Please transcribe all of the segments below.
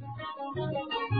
Thank you.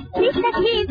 Mr. Kid,